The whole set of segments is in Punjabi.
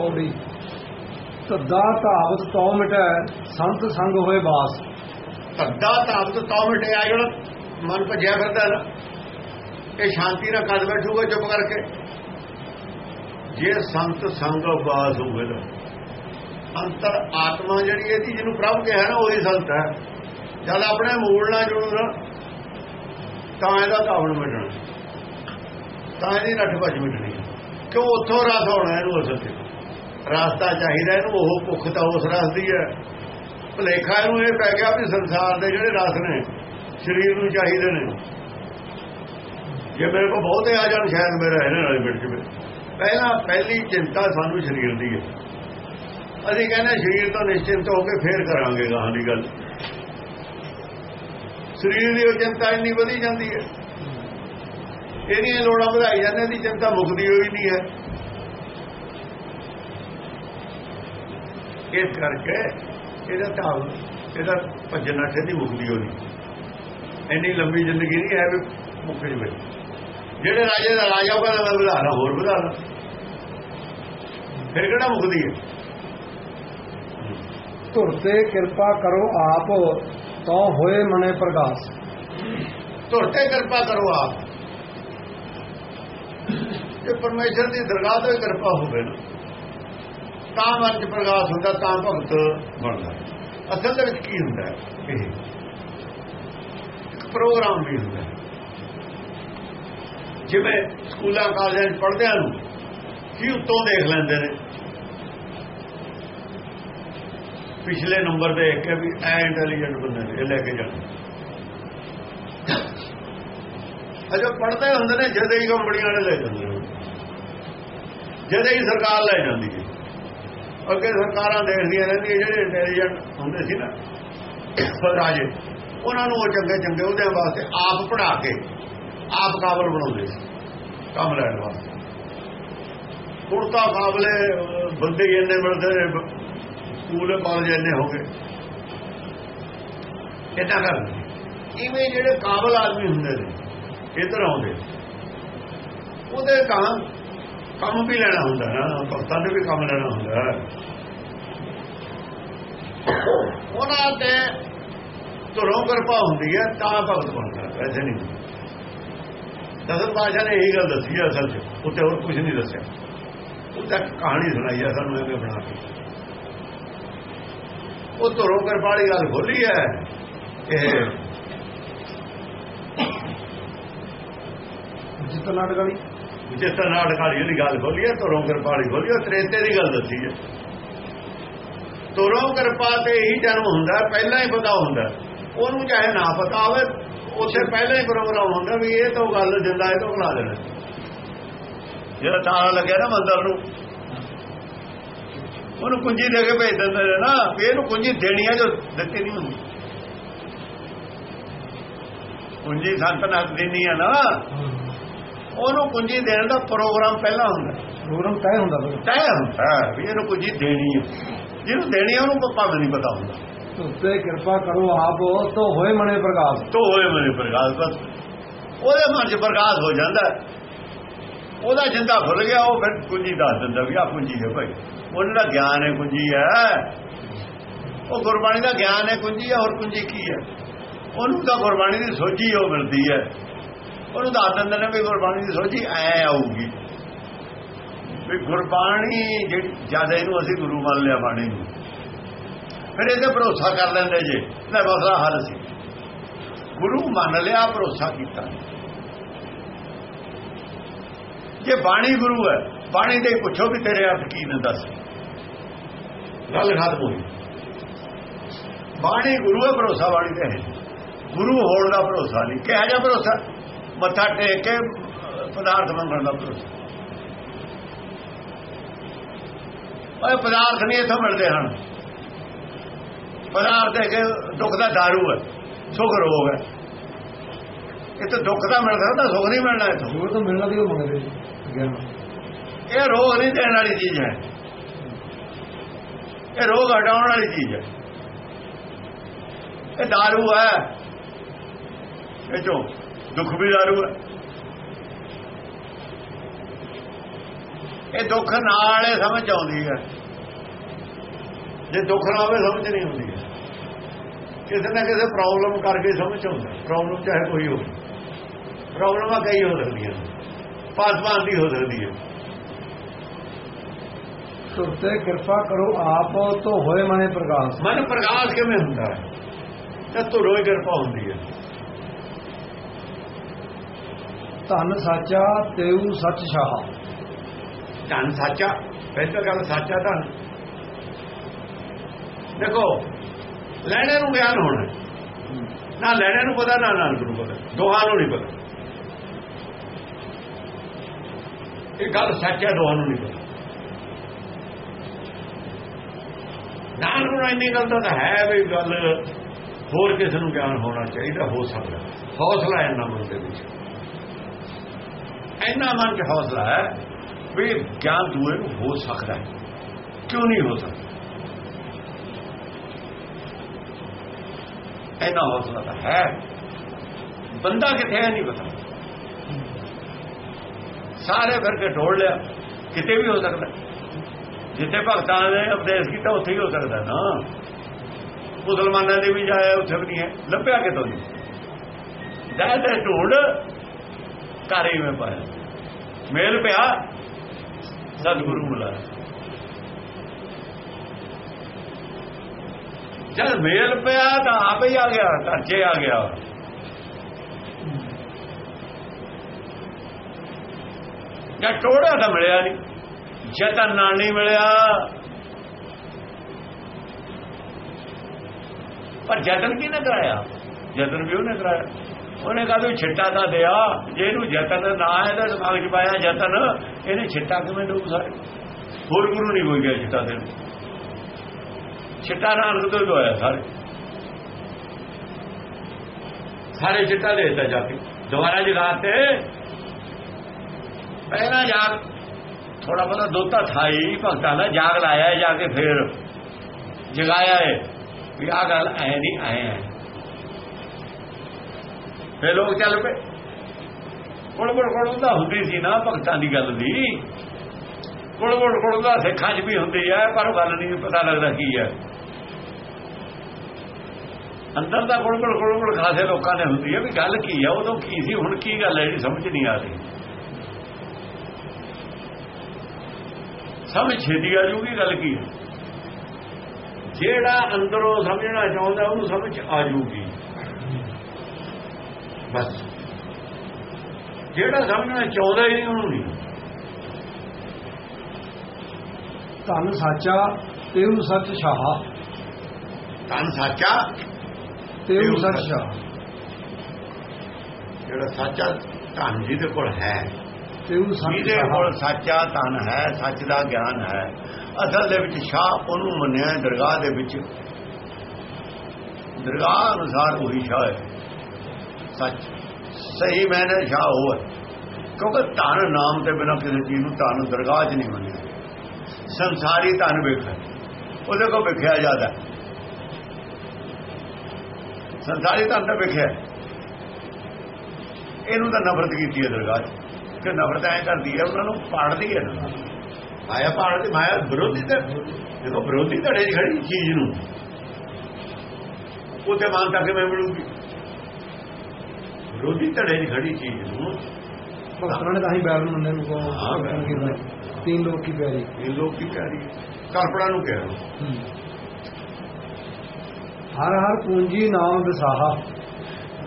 ਪੌੜੀ ਤੱਦਾ ਧਾਵਤ ਤੋ ਮਿਟੈ, ਸੰਤ ਸੰਗ ਹੋਏ ਬਾਸ। ਧੱਦਾ ਤਾਬਤ ਤੌ ਮਿਟਿਆ ਜਿਹੜਾ ਮਨ ਭਜਿਆ ਫਿਰਦਾ ਨਾ, ਇਹ ਸ਼ਾਂਤੀ ਨਾਲ ਕਰ ਬੈਠੂਗਾ ਚੁੱਪ ਕਰਕੇ। ਜੇ ਸੰਤ ਸੰਗ ਬਾਸ ਹੋਵੇ ਨਾ ਅੰਤਰ ਆਤਮਾ ਜਿਹੜੀ ਇਹਦੀ ਜਿਹਨੂੰ ਪ੍ਰਭ ਕਿਹਾ ਨਾ, ਉਹੀ ਸੰਤ ਹੈ। ਜਦ ਆਪਣੇ ਮੂਲ ਨਾਲ ਜੁੜੂਗਾ, ਤਾਂ ਇਹਦਾ ਕਾਵਣ ਮਿਟਣਾ। ਤਾਂ ਇਹਦੀ ਨੱਠ ਭੱਜ ਮਿਟਣੀ ਕਿਉਂ ਉੱਥੋਂ ਰਸ ਹੋਣਾ ਇਹਨੂੰ ਅਸਲ ਤੇ? ਰਸਤਾ ਚਾਹੀਦਾ ਇਹਨੂੰ, ਉਹ ਭੁੱਖ ਤਾਂ ਉਸ ਰਸ ਦੀ ਹੈ। ਭਲੇਖਾ ਇਹਨੂੰ ਇਹ ਪੈ ਗਿਆ ਵੀ ਸੰਸਾਰ ਦੇ ਜਿਹੜੇ ਰਸ ਨੇ, ਸਰੀਰ ਨੂੰ ਚਾਹੀਦੇ ਨੇ। ਜੇ ਮੇਰੇ ਕੋਲ ਬਹੁਤੇ ਆ ਜਾਣ, ਸ਼ਾਇਦ ਮੇਰਾ ਇਹਨਾਂ ਨਾਲ ਮਿਟ ਜਵੇ। ਪਹਿਲਾਂ ਪਹਿਲੀ ਚਿੰਤਾ ਸਾਨੂੰ ਸਰੀਰ ਦੀ ਹੈ। ਅਸੀਂ ਕਹਿੰਦੇ ਸਰੀਰ ਤੋਂ ਨਿਸ਼ਚਿੰਤ ਹੋ ਕੇ ਫੇਰ ਕਰਾਂਗੇ ਗਾਹਾਂ ਦੀ ਗੱਲ। ਸਰੀਰ ਦੀ ਉਹ ਚਿੰਤਾ ਇੰਨੀ ਵਧੀ ਜਾਂਦੀ ਹੈ। ਇਹਦੀਆਂ ਲੋੜਾਂ ਵਧਾਈ ਜਾਂਦੇ ਦੀ ਚਿੰਤਾ ਮੁਕਦੀ ਹੋਈ ਨਹੀਂ ਹੈ। ਇਸ ਕਰਕੇ ਇਹਦਾ ਢਾਲ ਇਹਦਾ ਭੱਜਣ ਦੀ ਮੁਕਦੀ ਹੋਣੀ ਇੰਨੀ ਲੰਬੀ ਜ਼ਿੰਦਗੀ ਨਹੀਂ ਹੈ ਵੀ ਮੁੱਕ ਜਵੇ ਜਿਹੜੇ ਰਾਜੇ ਦਾ ਰਾਜਾ ਉਹ ਕਹਿੰਦਾ ਵਧਾਣਾ ਹੋਰ ਵਧਾਣਾ ਫਿਰ ਕਿਹੜਾ ਮੁਕਦੀ ਹੈ? ਧੁਰ ਤੇ ਕਿਰਪਾ ਕਰੋ ਆਪ ਤੋ ਹੋਏ ਮਨੇ ਪ੍ਰਗਾਸ। ਧੁਰ ਤੇ ਕਿਰਪਾ ਕਰੋ ਆਪ। ਜੇ ਪਰਮੇਸ਼ਰ ਦੀ ਦਰਗਾਹ ਤੋਂ ਕਿਰਪਾ ਹੋਵੇ ਨਾ ਤਾਂ ਮਨ ਚ ਪ੍ਰਕਾਸ਼ ਹੁੰਦਾ, ਤਾਂ ਭਗਤ ਬਣਦਾ। ਅਸਲ ਦੇ ਵਿੱਚ ਕੀ ਹੁੰਦਾ ਹੈ? ਇਹ ਇੱਕ ਪ੍ਰੋਗਰਾਮ ਵੀ ਹੁੰਦਾ ਜਿਵੇਂ ਸਕੂਲਾਂ, ਕਾਲਜਾਂ 'ਚ ਪੜ੍ਹਦਿਆਂ ਨੂੰ ਕੀ ਉੱਤੋਂ ਦੇਖ ਲੈਂਦੇ ਨੇ? ਪਿਛਲੇ ਨੰਬਰ ਦੇ ਇੱਕ ਵੀ ਐ ਇੰਟੈਲੀਜੈਂਟ ਬੰਦੇ ਨੇ, ਇਹ ਲੈ ਕੇ ਜਾਣਾ। ਅਜੋ ਪੜ੍ਹਦੇ ਹੁੰਦੇ ਨੇ, ਜਦੇ ਹੀ ਕੰਪਨੀਆਂ ਵਾਲੇ ਲੈ ਜਾਂਦੇ ਨੇ। ਜਦੇ ਹੀ ਸਰਕਾਰ ਲੈ ਜਾਂਦੀ ਹੈ। ਅੱਗੇ ਸਰਕਾਰਾਂ ਦੇਖਦੀਆਂ ਰਹਿੰਦੀਆਂ, ਜਿਹੜੇ ਇੰਟੈਲੀਜੈਂਟ ਹੁੰਦੇ ਸੀ ਨਾ ਰਾਜੇ, ਉਹਨਾਂ ਨੂੰ ਉਹ ਚੰਗੇ ਚੰਗੇ ਉਹਦੇ ਵਾਸਤੇ ਆਪ ਪੜ੍ਹਾ ਕੇ ਆਪ ਕਾਬਲ ਬਣਾਉਂਦੇ ਸੀ, ਕੰਮ ਲੈਣ ਵਾਸਤੇ। ਹੁਣ ਤਾਂ ਕਾਬਲੇ ਬੰਦੇ ਇੰਨੇ ਮਿਲਦੇ ਨੇ, ਸਕੂਲ ਕਾਲਜ ਇੰਨੇ ਹੋ ਗਏ। ਇਦਾਂ ਕਰਦੇ ਇਵੇਂ ਜਿਹੜੇ ਕਾਬਲ ਆਦਮੀ ਹੁੰਦੇ ਨੇ, ਇੱਧਰ ਆਉਂਦੇ ਉਹਦੇ ਤਾਂ ਕੰਮ ਵੀ ਲੈਣਾ ਹੁੰਦਾ ਨਾ, ਭਗਤਾਂ ਨੇ ਵੀ ਕੰਮ ਲੈਣਾ ਹੁੰਦਾ। ਉਹਨਾਂ ਤੇ ਧਰੋਂ ਕਿਰਪਾ ਹੁੰਦੀ ਹੈ, ਤਾਂ ਭਗਤ ਬਣਦਾ ਵੈਸੇ ਨਹੀਂ। ਦਸਮ ਪਾਸ਼ਾ ਨੇ ਇਹੀ ਗੱਲ ਦੱਸੀ ਹੈ ਅਸਲ 'ਚ, ਉੱਤੇ ਹੋਰ ਕੁਝ ਨਹੀਂ ਦੱਸਿਆ। ਉਹਦਾ ਕਹਾਣੀ ਸੁਣਾਈ ਹੈ ਸਾਨੂੰ ਐਵੇਂ ਬਣਾ ਕੇ। ਉਹ ਧਰੋਂ ਕਿਰਪਾ ਵਾਲੀ ਗੱਲ ਖੋਲੀ ਹੈ ਇਹ ਜਿਤ ਨਾਟਕਾਲੀ ਜਿਸ ਤਰ੍ਹਾਂ ਨਾਟਕਾਲੀ ਦੀ ਗੱਲ ਖੋਲੀ ਹੈ, ਧਰੋਂ ਕਿਰਪਾ ਵਾਲੀ ਖੋਲੀ ਉਹ ਤ੍ਰੇਤੇ ਦੀ ਗੱਲ ਦੱਸੀ ਹੈ। ਧਰੋਂ ਕਿਰਪਾ ਤੇ ਹੀ ਜਨਮ ਹੁੰਦਾ, ਪਹਿਲਾਂ ਹੀ ਪਤਾ ਹੁੰਦਾ। ਉਹਨੂੰ ਚਾਹੇ ਨਾ ਪਤਾ ਹੋਵੇ, ਉੱਥੇ ਪਹਿਲਾਂ ਹੀ ਪ੍ਰੋਗਰਾਮ ਹੁੰਦਾ ਵੀ ਇਹ ਤਾਂ ਗੱਲ ਜਿੰਦਾ ਇਹ ਤੋਂ ਬਣਾ ਦੇਣਾ। ਜਿਹੜਾ ਤਾਲਾ ਲੱਗਿਆ ਨਾ ਮੰਦਰ ਨੂੰ, ਉਹਨੂੰ ਕੁੰਜੀ ਦੇ ਕੇ ਭੇਜ ਦਿੰਦੇ ਨੇ ਨਾ, ਵੀ ਇਹਨੂੰ ਕੁੰਜੀ ਦੇਣੀ ਹੈ ਜੋ ਦਿੱਤੀ ਨਹੀਂ ਹੁੰਦੀ। ਕੁੰਜੀ ਸੰਤ ਨਾਲ ਦੇਣੀ ਹੈ ਨਾ। ਉਹਨੂੰ ਕੁੰਜੀ ਦੇਣ ਦਾ ਪ੍ਰੋਗਰਾਮ ਪਹਿਲਾਂ ਹੁੰਦਾ। ਪ੍ਰੋਗਰਾਮ ਤੈਅ ਹੁੰਦਾ ਤੈਅ ਹੁੰਦਾ ਵੀ ਇਹਨੂੰ ਕੁੰਜੀ ਦੇਣੀ ਹੈ ਜਿਹਨੂੰ ਦੇਣੀ ਹੈ ਉਹਨੂੰ ਭਾਵੇਂ ਨਹੀਂ ਪਤਾ ਹੁੰਦਾ। ਤੇ ਕਿਰਪਾ ਕਰੋ ਆਪ ਤੋ ਹੋਏ ਮਨੇ ਪ੍ਰਗਾਸ ਤੋ ਹੋਏ ਮੇਰੇ ਪ੍ਰਕਾਸ਼ ਬਸ। ਉਹਦੇ ਮਨ 'ਚ ਪ੍ਰਕਾਸ਼ ਹੋ ਜਾਂਦਾ। ਉਹਦਾ ਜਿੰਦਾ ਖੁੱਲ ਗਿਆ ਉਹ ਫਿਰ ਕੁੰਜੀ ਦੱਸ ਦਿੰਦਾ ਵੀ ਆ ਕੁੰਜੀ ਹੈ ਭਾਈ। ਉਹਨਾਂ ਦਾ ਗਿਆਨ ਹੈ ਕੁੰਜੀ ਹੈ ਉਹ ਗੁਰਬਾਣੀ ਦਾ ਗਿਆਨ ਹੈ ਕੁੰਜੀ ਹੈ ਹੋਰ ਕੁੰਜੀ ਕੀ ਹੈ? ਉਹਨੂੰ ਤਾਂ ਗੁਰਬਾਣੀ ਦੀ ਸੋਝੀ ਉਹ ਮਿਲਦੀ ਹੈ। ਉਹਨੂੰ ਦੱਸ ਦਿੰਦੇ ਨੇ ਵੀ ਗੁਰਬਾਣੀ ਦੀ ਸੋਝੀ ਐ ਆਊਗੀ। ਵੀ ਗੁਰਬਾਣੀ ਜਿਹੜੀ ਜ਼ਿਆਦਾ ਇਹਨੂੰ ਅਸੀਂ ਗੁਰੂ ਮੰਨ ਲਿਆ ਬਾਣੀ ਨੂੰ। ਫਿਰ ਇਹਦੇ ਭਰੋਸਾ ਕਰ ਲੈਂਦੇ ਜੇ। ਲੈ ਮਸਲਾ ਹੱਲ ਸੀ। ਗੁਰੂ ਮੰਨ ਲਿਆ, ਭਰੋਸਾ ਕੀਤਾ। ਜੇ ਬਾਣੀ ਗੁਰੂ ਹੈ, ਬਾਣੀ ਦੇ ਪੁੱਛੋ ਵੀ ਤੇਰੇ ਅਰਥ ਕੀ ਨੇ ਦੱਸ। ਗੱਲ ਖਤਮ ਹੋਈ। ਬਾਣੀ ਗੁਰੂ ਹੈ, ਭਰੋਸਾ ਬਾਣੀ ਤੇ ਹੈ। ਗੁਰੂ ਹੋਣ ਦਾ ਭਰੋਸਾ ਨਹੀਂ। ਕਿਹਾ ਜਾ ਭਰੋਸਾ? ਮੱਥਾ ਟੇਕ ਕੇ ਪਦਾਰਥ ਮੰਗਣ ਦਾ ਭਰੋਸਾ ਓਏ ਪਦਾਰਥ ਨਹੀਂ ਇੱਥੋਂ ਮਿਲਦੇ ਹਨ। ਪਦਾਰਥ ਹੈ ਕਿ ਦੁੱਖ ਦਾ ਦਾਰੂ ਹੈ ਸੁਖ ਰੋਗ ਹੈ। ਇਹ ਤਾਂ ਦੁੱਖ ਦਾ ਮਿਲਦਾ ਤਾਂ ਸੁਖ ਨਹੀਂ ਮਿਲਣਾ ਇੱਥੋਂ। ਉਹ ਤਾਂ ਮਿਲਣਾ ਦੀ ਉਹ ਮੰਗਦੇ ਜੀ ਗਿਆਨ। ਇਹ ਰੋਗ ਨਹੀਂ ਦੇਣ ਵਾਲੀ ਚੀਜ਼ ਹੈ। ਇਹ ਰੋਗ ਹਟਾਉਣ ਵਾਲੀ ਚੀਜ਼ ਹੈ। ਇਹ दारू ਹੈ ਇਹ ਚੋਂ ਦੁੱਖ ਵੀ दारू ਹੈ। ਇਹ ਦੁੱਖ ਨਾਲ ਇਹ ਸਮਝ ਆਉਂਦੀ ਹੈ। ਜੇ ਦੁੱਖ ਨਾ ਹੋਵੇ ਸਮਝ ਨਹੀਂ ਆਉਂਦੀ। ਹੈ ਕਿਸੇ ਨਾ ਕਿਸੇ ਪ੍ਰੋਬਲਮ ਕਰਕੇ ਸਮਝ ਆਉਂਦਾ ਪ੍ਰੋਬਲਮ ਚਾਹੇ ਕੋਈ ਹੋਵੇ। ਪ੍ਰੋਬਲਮਾਂ ਕਈ ਹੋ ਸਕਦੀਆਂ ਪਾਸਵਾਨ ਦੀ ਹੋ ਸਕਦੀ ਹੈ। ਸੁਰਤੇ ਕਿਰਪਾ ਕਰੋ ਆਪ ਤੋਂ ਹੋਏ ਮਨੇ ਪ੍ਰਕਾਸ਼। ਮਨ ਪ੍ਰਕਾਸ਼ ਕਿਵੇਂ ਹੁੰਦਾ ਹੈ? ਤੋਂ ਰੋਈ ਕਿਰਪਾ ਹੁੰਦੀ ਹੈ। ਧਨ ਸਾਚਾ ਤੇਉ ਸੱਚ ਸ਼ਾਹ। ਧਨ ਫਿਰ ਤਾਂ ਗੱਲ ਸੱਚਾ ਧਨ। ਦੇਖੋ, ਲੈਣੇ ਨੂੰ ਗਿਆਨ ਹੋਣਾ। ਨਾ ਲੈਣੇ ਨੂੰ ਪਤਾ, ਨਾ ਨਾਨਕ ਨੂੰ ਪਤਾ। ਦੋਹਾਂ ਨੂੰ ਨਹੀਂ ਪਤਾ। ਇਹ ਗੱਲ ਸੱਚ ਹੈ, ਦੋਹਾਂ ਨੂੰ ਨਹੀਂ ਪਤਾ। ਨਾਨਕ ਨੂੰ ਇੰਨੀ ਗੱਲ ਤਾਂ ਹੈ ਵੀ ਗੱਲ ਹੋਰ ਕਿਸੇ ਨੂੰ ਗਿਆਨ ਹੋਣਾ ਚਾਹੀਦਾ, ਹੋ ਸਕਦਾ। ਹੌਸਲਾ ਇਹਨਾਂ ਮਨ ਦੇ ਵਿੱਚ। ਇੰਨਾ ਮਨ 'ਚ ਹੌਸਲਾ ਹੈ ਵੀ ਗਿਆਨ ਦੂਏ ਨੂੰ ਹੋ ਸਕਦਾ ਹੈ। ਕਿਉਂ ਨਹੀਂ ਹੋ ਸਕਦਾ? ਇੰਨਾ ਹੌਸਲਾ ਤਾਂ ਹੈ। ਬੰਦਾ ਕਿੱਥੇ ਹੈ ਨਹੀਂ ਪਤਾ। ਸਾਰੇ ਫਿਰ ਕੇ ਢੋਲ ਲਿਆ, ਕਿਤੇ ਵੀ ਹੋ ਸਕਦਾ। ਜਿੱਥੇ ਭਗਤਾਂ ਨੇ ਉਪਦੇਸ਼ ਕੀਤਾ, ਉੱਥੇ ਹੀ ਹੋ ਸਕਦਾ ਨਾ। ਮੁਸਲਮਾਨਾਂ ਦੇ ਵੀ ਜਾਇਆ, ਉੱਥੇ ਵੀ ਨਹੀਂ ਹੈ। ਲੱਭਿਆ ਕਿਤੋਂ ਨਹੀਂ? ਜਾਇ ਤੇ ਢੋਲ ਘਰੇ ਮੈਂ ਪਾਇਆ। ਮੇਲ ਪਿਆ। ਸਤਿਗੁਰੂ ਮਿਲਾਇਆ ਜਦ ਮੇਲ ਪਿਆ ਤਾਂ ਆਪੇ ਹੀ ਆ ਗਿਆ, ਘਰ ਆ ਗਿਆ। ਜਦ ਟੋੜਿਆ ਤਾਂ ਮਿਲਿਆ ਨਹੀਂ। ਜਤਨ ਨਾਲ ਨਹੀਂ ਮਿਲਿਆ। ਪਰ ਜਤਨ ਕਿਹਨੇ ਕਰਾਇਆ? ਜਤਨ ਵੀ ਉਹਨੇ ਕਰਾਇਆ। ਉਹਨੇ ਕਹਾ ਵੀ ਛਿੱਟਾ ਤਾਂ ਦਿਆ, ਜੇ ਇਹਨੂੰ ਯਤਨ ਨਾ ਹੈ ਤਾਂ ਦਿਮਾਗ 'ਚ ਪਾਇਆ ਯਤਨ, ਇਹਨੇ ਛਿੱਟਾ ਕਿਵੇਂ ਡੂਬ ਸਾਰੇ ਹੋਰ ਗੁਰੂ ਨਹੀਂ ਕੋਈ ਗਿਆ ਛਿੱਟਾ ਦੇਣ। ਛਿੱਟਾ ਨਾਲ ਤੋਂ ਹੋਇਆ ਸਾਰੇ। ਸਾਰੇ ਛਿੱਟਾ ਦੇ ਦਿੱਤਾ ਜਾ ਕੇ। ਦੁਬਾਰਾ ਜਗਾਤੇ ਪਹਿਲਾਂ ਜਾਗ ਥੋੜਾ ਬਹੁਤਾ ਦੋਤਾ ਥਾਈ, ਭਗਤਾਂ ਦਾ ਜਾਗ ਲਾਇਆ, ਜਾ ਕੇ ਫੇਰ ਜਗਾਇਆ ਹੈ ਵੀ ਆ ਗੱਲ ਐ ਨਹੀਂ ਆਏ ਐ। ਫੇ ਲੋਕ ਚੱਲ ਪਏ। ਕੋਲ ਕੋਲ ਕੋਲ ਦਾ ਹੁੰਦੀ ਸੀ ਨਾ ਭਗਤਾਂ ਦੀ ਗੱਲ ਦੀ। ਕੋਲ ਕੋਲ ਕੋਲ ਦਾ ਸਿੱਖਾਂ 'ਚ ਵੀ ਹੁੰਦੀ ਹੈ ਪਰ ਗੱਲ ਨਹੀਂ ਪਤਾ ਲੱਗਦਾ ਕੀ ਹੈ ਅੰਦਰ ਦਾ ਕੋਲ ਕੋਲ ਕੋਲ ਕੋਲ ਖਾਸੇ ਲੋਕਾਂ ਨੇ ਹੁੰਦੀ ਹੈ ਵੀ ਗੱਲ ਕੀ ਹੈ ਉਦੋਂ ਕੀ ਸੀ, ਹੁਣ ਕੀ ਗੱਲ ਹੈ ਜਿਹੜੀ ਸਮਝ ਨਹੀਂ ਆ ਰਹੀ। ਸਮਝ ਛੇਤੀ ਆ ਜੂਗੀ, ਗੱਲ ਕੀ ਹੈ ਜਿਹੜਾ ਅੰਦਰੋਂ ਸਮਝਣਾ ਚਾਹੁੰਦਾ, ਉਹਨੂੰ ਸਮਝ ਆ ਜੂਗੀ। ਬਸ। ਜਿਹੜਾ ਸਮਝਣਾ ਚਾਹੁੰਦਾ ਹੀ ਨਹੀਂ ਉਹਨੂੰ ਨਹੀਂ। ਧਨ ਸਾਚਾ ਤੇਉ ਸੱਚ ਸ਼ਾਹ। ਧਨ ਸੱਚਾ ਤੇਉ ਸੱਚ ਸ਼ਾਹ। ਜਿਹੜਾ ਸੱਚਾ ਧਨ ਜਿਹਦੇ ਕੋਲ ਹੈ। ਤੇਉ ਸੱਚ ਜਿਹਦੇ ਸ਼ਾਹ ਕੋਲ ਸੱਚਾ ਧਨ ਹੈ ਸੱਚ ਦਾ ਗਿਆਨ ਹੈ। ਅਸਲ ਦੇ ਵਿੱਚ ਸ਼ਾਹ ਉਹਨੂੰ ਮੰਨਿਆ ਦਰਗਾਹ ਦੇ ਵਿੱਚ। ਦਰਗਾਹ ਅਨੁਸਾਰ ਉਹੀ ਸ਼ਾਹ ਹੈ। ਸੱਚ। ਸਹੀ ਮੈਨੇ ਸ਼ਾਹ ਹੋਵੇ ਕਿਉਂਕਿ ਧਨ ਨਾਮ ਤੇ ਬਿਨਾਂ ਕਿਸੇ ਚੀਜ਼ ਨੂੰ ਧਨ ਦਰਗਾਹ 'ਚ ਨਹੀਂ ਮੰਨਿਆ। ਸੰਸਾਰੀ ਧਨ ਵੇਖਿਆ ਉਹਦੇ ਕੋ ਵੇਖਿਆ ਜਾਂਦਾ ਸੰਸਾਰੀ ਧਨ ਤਾਂ ਵੇਖਿਆ ਇਹਨੂੰ ਤਾਂ ਨਫ਼ਰਤ ਕੀਤੀ ਹੈ ਦਰਗਾਹ 'ਚ। ਕਿ ਨਫ਼ਰਤ ਐ ਕਰਦੀ ਹੈ, ਉਹਨਾਂ ਨੂੰ ਪਾੜਦੀ ਹੈ ਨਾ। ਮਾਇਆ ਪਾੜਦੀ, ਮਾਇਆ ਵਿਰੋਧੀ ਤੇ ਦੇਖੋ, ਵਿਰੋਧੀ ਧੜੇ 'ਚ ਖੜੀ ਚੀਜ਼ ਨੂੰ ਉਹਦੇ ਮਾਨਤਾ ਕਿਵੇਂ ਮਿਲੂਗੀ? ਵਿਰੋਧੀ ਧੜੇ 'ਚ ਖੜੀ ਚੀਜ਼ ਨੂੰ ਭਗਤਾਂ ਨੇ ਤਾਂ ਹੀ ਬੈਰ ਮੰਨੇ ਨੂੰ ਕੋ। ਤੀਨ ਲੋਕ ਕੀ ਪਿਆਰੀ ਇਹ ਲੋਕ ਕੀ ਰਹੀ ਕਲਪਨਾ ਨੂੰ ਕਹਿ ਹਰ ਹਰ ਪੂੰਜੀ ਨਾਮ ਵਿਸਾਹਾ।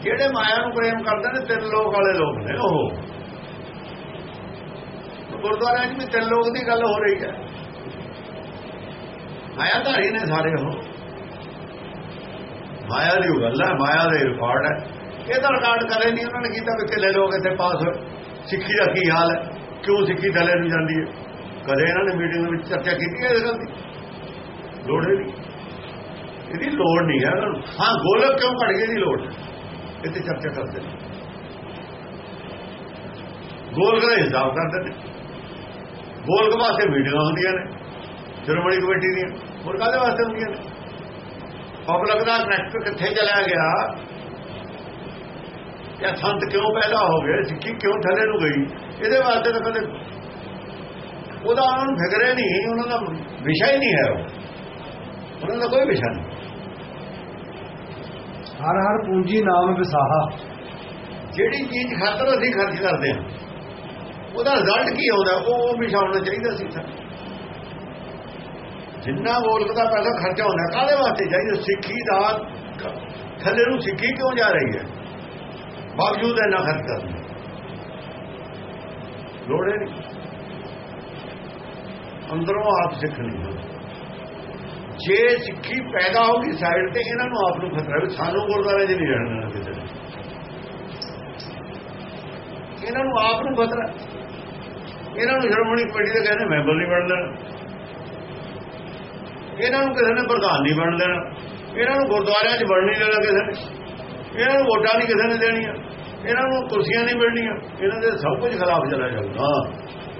ਜਿਹੜੇ ਮਾਇਆ ਨੂੰ ਪ੍ਰੇਮ ਕਰਦੇ ਨੇ ਤਿੰਨ ਲੋਕ ਵਾਲੇ ਲੋਕ ਨੇ ਉਹ। ਗੁਰਦੁਆਰਿਆਂ 'ਚ ਵੀ ਤਿੰਨ ਲੋਕ ਦੀ ਗੱਲ ਹੋ ਰਹੀ ਹੈ। ਮਾਇਆਧਾਰੀ ਨੇ ਸਾਰੇ ਉਹ। ਮਾਇਆ ਦੀ ਗੱਲ ਹੈ ਮਾਇਆ ਦਾ ਰਿਕਾਰਡ ਹੈ। ਇਹਦਾ ਰਿਕਾਰਡ ਕਰੇ ਨਹੀਂ, ਉਹਨਾਂ ਨੇ ਕੀਤਾ ਵੀ ਕਿੰਨੇ ਲੋਕ ਇੱਥੇ ਪਾਸ ਹੋਏ ਸਿੱਖੀ ਦਾ ਕੀ ਹਾਲ ਹੈ? ਕਿਉਂ ਸਿੱਖੀ ਥੱਲੇ ਨੂੰ ਜਾਂਦੀ ਹੈ? ਕਦੇ ਇਹਨਾਂ ਨੇ ਮੀਟਿੰਗ ਵਿੱਚ ਚਰਚਾ ਕੀਤੀ ਹੈ ਇਸ ਗੱਲ ਦੀ ਲੋੜ ਹੀ ਨਹੀਂ। ਇਹਦੀ ਲੋੜ ਨਹੀਂ ਹੈ ਇਹਨਾਂ ਨੂੰ। ਹਾਂ, ਗੋਲਕ ਕਿਉਂ ਘੜ ਗਏ ਦੀ ਲੋੜ? ਹੈ ਇੱਥੇ ਚਰਚਾ ਕਰਦੇ ਨੇ। ਗੋਲਕ ਦਾ ਹਿਸਾਬ ਕਰਦੇ ਨੇ। ਗੋਲਕ ਵਾਸਤੇ ਮੀਟਿੰਗਾਂ ਹੁੰਦੀਆਂ ਨੇ ਸ਼੍ਰੋਮਣੀ ਕਮੇਟੀ ਦੀਆਂ, ਹੋਰ ਕਾਹਦੇ ਵਾਸਤੇ ਹੁੰਦੀਆਂ ਨੇ? ਪਬਲਿਕ ਦਾ ਕਨੈਕਟ ਕਿੱਥੇ ਚਲਾ ਗਿਆ? ਜਾਂ ਸੰਤ ਕਿਉਂ ਪੈਦਾ ਹੋ ਗਏ ਸਿੱਖੀ ਕਿਉਂ ਥੱਲੇ ਨੂੰ ਗਈ? ਇਹਦੇ ਵਾਸਤੇ ਤਾਂ ਕਦੇ ਉਹਦਾ ਉਹਨਾਂ ਨੂੰ ਫਿਕਰੇ ਨਹੀਂ ਉਹਨਾਂ ਦਾ ਵਿਸ਼ਾ ਹੀ ਨਹੀਂ ਹੈ ਉਹ। ਉਹਨਾਂ ਦਾ ਕੋਈ ਵਿਸ਼ਾ ਨਹੀਂ। ਹਰ ਹਰ ਪੂੰਜੀ ਨਾਮ ਵਿਸਾਹਾ। ਜਿਹੜੀ ਚੀਜ਼ ਖਾਤਰ ਅਸੀਂ ਖਰਚ ਕਰਦੇ ਹਾਂ ਉਹਦਾ ਰਿਜ਼ਲਟ ਕੀ ਆਉਂਦਾ? ਉਹ ਉਹ ਵਿਸ਼ਾ ਹੋਣਾ ਚਾਹੀਦਾ ਸੀ ਸਰ ਜਿੰਨਾ ਮੁਲਕ ਦਾ ਪੈਸਾ ਖਰਚਾ ਹੁੰਦਾ ਕਾਹਦੇ ਵਾਸਤੇ ਚਾਹੀਦਾ? ਸਿੱਖੀ ਦਾ ਥੱਲੇ ਨੂੰ ਸਿੱਖੀ ਕਿਉਂ ਜਾ ਰਹੀ ਹੈ? ਬਾਵਜੂਦ ਇਹਨਾਂ ਖਰਚ ਕਰਨ ਲੋੜੇ ਨਹੀਂ। ਅੰਦਰੋਂ ਆਪ ਸਿੱਖਣੀ ਹੈ ਜੇ ਸਿੱਖੀ ਪੈਦਾ ਹੋਗੀ ਸਾਈਡ ਤੇ, ਇਹਨਾਂ ਨੂੰ ਆਪ ਨੂੰ ਖਤਰਾ ਵੀ ਸਾਨੂੰ ਗੁਰਦਾਰੇ 'ਚ ਨਹੀਂ ਰਹਿਣਾ ਕਿਸੇ ਨੇ ਇਹਨਾਂ ਨੂੰ ਆਪ ਨੂੰ ਖਤਰਾ। ਇਹਨਾਂ ਨੂੰ ਸ਼੍ਰੋਮਣੀ ਕਮੇਟੀ ਦੇ ਕਹਿੰਦੇ ਮੈਂਬਰ ਨਹੀਂ ਬਣ ਲੈਣਾ ਇਹਨਾਂ ਨੂੰ ਕਿਸੇ ਨੇ ਪ੍ਰਧਾਨ ਨਹੀਂ ਬਣ ਲੈਣਾ ਇਹਨਾਂ ਨੂੰ ਗੁਰਦੁਆਰਿਆਂ 'ਚ ਵੜ ਨਹੀਂ ਦੇਣਾ ਕਿਸੇ ਨੇ। ਇਹਨਾਂ ਨੂੰ ਵੋਟਾਂ ਨਹੀਂ ਕਿਸੇ ਨੇ ਦੇਣੀਆਂ। ਇਹਨਾਂ ਨੂੰ ਕੁਰਸੀਆਂ ਨਹੀਂ ਮਿਲਣੀਆਂ। ਇਹਨਾਂ ਦੇ ਸਭ ਕੁਝ ਖਿਲਾਫ ਚਲਾ ਜਾਊਗਾ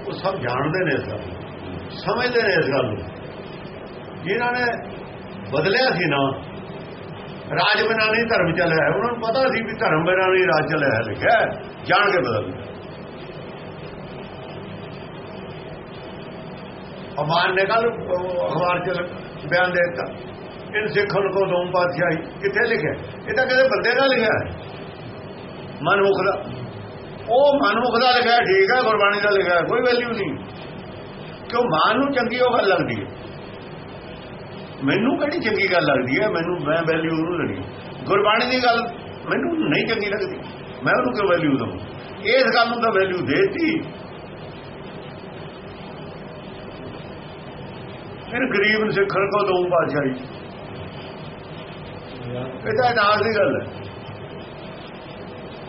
ਉਹ ਸਭ ਜਾਣਦੇ ਨੇ ਇਸ ਗੱਲ ਨੂੰ। ਸਮਝਦੇ ਨੇ ਇਸ ਗੱਲ ਨੂੰ। ਜਿਨ੍ਹਾਂ ਨੇ ਬਦਲਿਆ ਸੀ ਨਾ, ਰਾਜ ਬਿਨਾਂ ਨਹੀਂ ਧਰਮ ਚੱਲਿਆ ਉਹਨਾਂ ਨੂੰ ਪਤਾ ਸੀ ਵੀ ਧਰਮ ਬਿਨਾਂ ਨਹੀਂ ਰਾਜ ਚੱਲਿਆ ਲਿਖਿਆ ਜਾਣ ਕੇ ਬਦਲ ਅਮਾਨ ਨੇ ਕੱਲ ਅਖਬਾਰ ਚ ਬਿਆਨ ਦੇ ਦਿੱਤਾ। ਇਨ ਸਿੱਖਣ ਕੋ ਦੋ ਪਾਤਸ਼ਾਹੀ ਕਿੱਥੇ ਲਿਖਿਆ? ਇਹ ਤਾਂ ਕਿਸੇ ਬੰਦੇ ਦਾ ਲਿਖਿਆ ਹੈ। ਮਨਮੁਖ ਦਾ। ਉਹ ਮਨਮੁਖ ਦਾ ਲਿਖਿਆ, ਠੀਕ ਹੈ, ਗੁਰਬਾਣੀ ਦਾ ਲਿਖਿਆ, ਕੋਈ ਵੈਲਿਊ ਨਹੀਂ। ਕਿਉਂ ਮਾਨ ਨੂੰ ਚੰਗੀ ਉਹ ਗੱਲ ਲੱਗਦੀ ਹੈ? ਮੈਨੂੰ ਕਿਹੜੀ ਚੰਗੀ ਗੱਲ ਲੱਗਦੀ ਹੈ? ਮੈਨੂੰ ਮੈਂ ਵੈਲਿਊ ਉਹਨੂੰ ਲੈਣੀ ਗੁਰਬਾਣੀ ਦੀ ਗੱਲ ਮੈਨੂੰ ਨਹੀਂ ਚੰਗੀ ਲੱਗਦੀ। ਮੈਂ ਉਹਨੂੰ ਕਿਉਂ ਵੈਲਿਊ ਦਵਾਂ? ਇਸ ਗੱਲ ਨੂੰ ਤਾਂ ਵੈਲਿਊ ਦੇਤੀ। ਫਿਰ ਗਰੀਬ ਨੂੰ ਸਿੱਖਣ ਕੋ ਦੋ ਬਾਦਸ਼ਾਹੀ ਇਹ ਤਾਂ ਨਾਲ ਦੀ ਗੱਲ ਹੈ।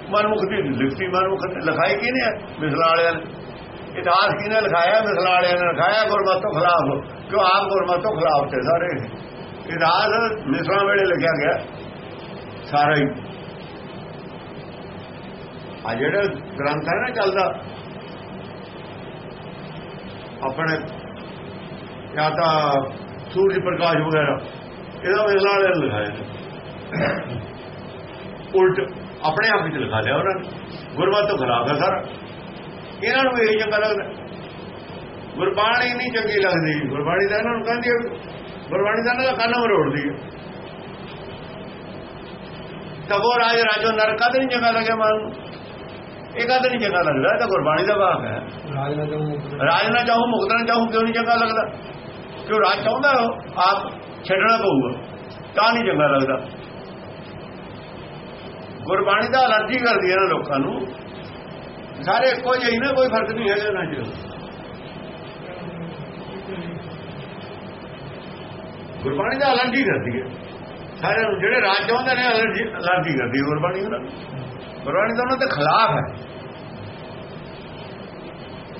ਮਨਮੁਖ ਦੀ ਲਿਖਤੀ ਮਨਮੁਖ ਨੇ ਲਿਖਾਈ ਕਿਹਨੇ ਹੈ ਮਿਸਲਾ ਵਾਲਿਆਂ ਨੇ। ਇਤਿਹਾਸ ਕਿਹਨੇ ਲਿਖਾਇਆ? ਮਿਸਲਾ ਵਾਲਿਆਂ ਨੇ ਲਿਖਾਇਆ, ਗੁਰਮਤਿ ਤੋਂ ਖਿਲਾਫ। ਕਿਉਂ ਆਪ ਗੁਰਮਤਿ ਤੋਂ ਖਿਲਾਫ ਤੇ ਸਾਰੇ? ਇਤਿਹਾਸ ਮਿਸਲਾਂ ਵੇਲੇ ਲਿਖਿਆ ਗਿਆ। ਸਾਰਾ ਹੀ। ਆ ਜਿਹੜਾ ਗ੍ਰੰਥ ਹੈ ਨਾ ਚੱਲਦਾ। ਆਪਣੇ ਜਾਂ ਤਾਂ ਸੂਰਜ ਪ੍ਰਕਾਸ਼ ਵਗੈਰਾ, ਇਹਦਾ ਮਿਸਲਾਂ ਵਾਲਿਆਂ ਨੇ ਲਿਖਾਇਆ। ਨੇ ਉਲਟ ਆਪਣੇ ਆਪ ਵਿੱਚ ਲਿਖਾ ਲਿਆ ਉਹਨਾਂ ਨੇ। ਗੁਰਮਤਿ ਤੋਂ ਖਿਲਾਫ ਹੈ ਸਾਰਾ। ਇਹਨਾਂ ਨੂੰ ਇਹ ਚੰਗਾ ਲੱਗਦਾ। ਗੁਰਬਾਣੀ ਨਹੀਂ ਚੰਗੀ ਲੱਗਦੀ। ਗੁਰਬਾਣੀ ਦਾ ਇਹਨਾਂ ਨੂੰ ਕਹਿੰਦੀ ਹੈ ਗੁਰਬਾਣੀ ਦਾ ਇਹਨਾਂ ਦਾ ਕੰਨ ਮਰੋੜਦੀ ਹੈ। ਤਬੋ ਰਾਜ ਰਾਜੋ ਨਰਕਾ ਤੇ ਨਹੀਂ ਚੰਗਾ ਲੱਗਿਆ ਮਨ ਇਹ ਕਦ ਨਹੀਂ ਚੰਗਾ ਲੱਗਦਾ? ਇਹ ਤਾਂ ਗੁਰਬਾਣੀ ਦਾ ਭਾਗ ਹੈ। ਰਾਜ ਨਾ ਜਾਉ ਰਾਜ ਨਾ ਚਾਹੂੰ ਮੁਕਤ ਨਾ ਚਾਹੂੰ ਕਿਉਂ ਨਹੀਂ ਚੰਗਾ ਲੱਗਦਾ? ਕਿਉਂ ਰਾਜ ਚਾਹੁੰਦਾ ਆਪ ਛੱਡਣਾ ਪਊਗਾ। ਤਾਂ ਨਹੀਂ ਚੰਗਾ ਲੱਗਦਾ। ਗੁਰਬਾਣੀ ਦਾ ਅਲਰਜੀ ਕਰਦੀ ਹੈ ਨਾ ਲੋਕਾਂ ਨੂੰ। ਸਾਰੇ ਇੱਕੋ ਜਿਹੇ ਨੇ ਕੋਈ ਫ਼ਰਕ ਨਹੀਂ ਹੈਗਾ ਨਾ ਚ। ਗੁਰਬਾਣੀ ਦਾ ਅਲਰਜੀ ਕਰਦੀ ਹੈ। ਸਾਰੇ ਨੂੰ ਜਿਹੜੇ ਰਾਜ ਚਾਹੁੰਦੇ ਨੇ ਅਲਰਜੀ ਅਲਰਜੀ ਕਰਦੀ ਗੁਰਬਾਣੀ ਉਹਨਾਂ ਗੁਰਬਾਣੀ ਦਾ ਉਹਨਾਂ ਦੇ ਖਿਲਾਫ ਹੈ।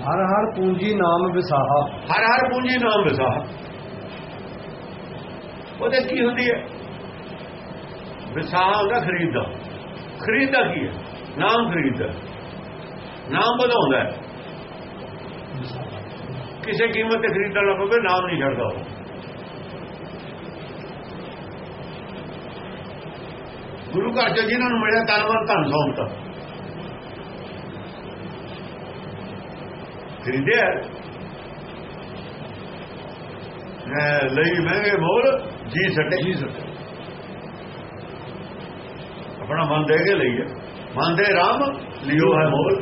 ਹਰ ਹਰ ਪੂੰਜੀ ਨਾਮ ਵਿਸਾਹਾ। ਹਰ ਹਰ ਪੂੰਜੀ ਨਾਮ ਵਿਸਾ ਉਹਦੇ ਕੀ ਹੁੰਦੀ ਹੈ। ਵਿਸਾਹ ਹੁੰਦਾ ਖਰੀਦਦਾ। ਖਰੀਦਦਾ ਕੀ ਹੈ? ਨਾਮ ਖਰੀਦਦਾ। ਨਾਮ ਵਧਾਉਂਦਾ ਕਿਸੇ ਕੀਮਤ ਤੇ ਖਰੀਦਣ ਲੱਗ ਨਾਮ ਨਹੀਂ ਛੱਡਦਾ ਉਹ। ਗੁਰੂ ਘਰ ਚ ਜਿਨ੍ਹਾਂ ਨੂੰ ਮਿਲਿਆ, ਤਨ ਮਨ ਧਨ ਸੌਂਪਤਾ ਖਰੀਦਿਆ ਹੈ। ਲਈ ਮਹਿੰਗੇ ਮੋਲ ਜੀ ਸੱਟੇ ਜੀ ਸੱਟੇ ਆਪਣਾ ਮਨ ਦੇ ਕੇ ਲਈਏ ਮਨ ਦੇ ਰਾਮ, ਲਿਓ ਹੈ ਮੋਲ।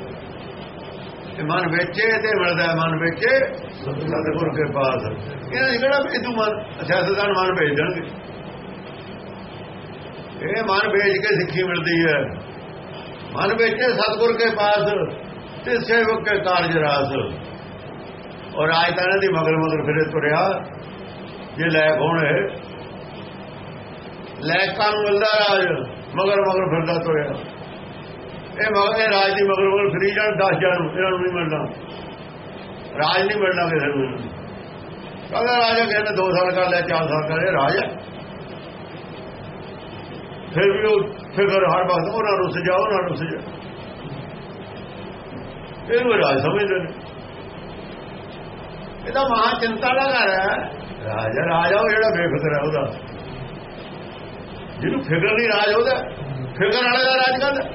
ਤੇ ਮਨ ਵੇਚੇ ਤੇ ਮਿਲਦਾ ਮਨ ਵੇਚੇ, ਸਤਿਗੁਰ ਕੇ ਪਾਸ ਇਹਨਾਂ ਦੀ ਕਿਹੜਾ ਭੇਜੂ ਮਨ ਸਿਆਸਤਦਾਨ ਮਨ ਭੇਜ ਦੇਣਗੇ। ਇਹ ਮਨ ਵੇਚ ਕੇ ਸਿੱਖੀ ਮਿਲਦੀ ਹੈ। ਮਨ ਵੇਚੇ ਸਤਿਗੁਰ ਕੇ ਪਾਸ ਤੇ ਸੇਵਕ ਕੇ ਕਾਰਜ ਰਾਸ। ਔਰ ਆਜ ਤਾਂ ਇਹਨਾਂ ਦੀ ਮਗਰ ਮਗਰ ਫਿਰੇ ਤੁਰਿਆ। ਜੇ ਲੈ ਹੋਣ ਲੈ ਕੰਮ ਮਿਲਦਾ ਰਾਜ। ਮਗਰ ਮਗਰ ਫਿਰਦਾ ਤੋਇਆ ਇਹ ਮਗਰ ਇਹ ਰਾਜ ਦੀ ਮਗਰ ਮਗਰ ਫਰੀ ਜਾਣ 10 ਜਾਣ ਇਹਨਾਂ ਨੂੰ ਨਹੀਂ ਮਿਲਣਾ। ਰਾਜ ਨਹੀਂ ਮਿਲਣਾ ਕਿਸੇ ਨੂੰ। ਕਹਿੰਦਾ ਰਾਜਾ ਕਹਿੰਦਾ 2 ਸਾਲ ਕਰ ਲਿਆ 4 ਸਾਲ ਕਰ ਲਿਆ ਰਾਜ ਫਿਰ ਵੀ ਉਹ ਫਿਕਰ ਹਰ ਵਕਤ, ਉਹਨਾਂ ਨੂੰ ਸਜਾ ਉਹਨਾਂ ਨੂੰ ਸਜਾ ਇਹਨੂੰ ਰਾਜ ਸਮਝਦੇ ਨੇ। ਇਹਦਾ ਮਹਾ ਚਿੰਤਾ ਦਾ ਘਰ ਹੈ। ਰਾਜਾ ਰਾਜਾ ਉਹ ਜਿਹੜਾ ਬੇਫਿਕਰ ਹੈ ਉਹਦਾ। ਜਿਹਨੂੰ ਫਿਕਰ ਨਹੀਂ ਰਾਜ ਉਹਦਾ ਫਿਕਰ ਵਾਲੇ ਦਾ ਰਾਜ ਕਰਦਾ।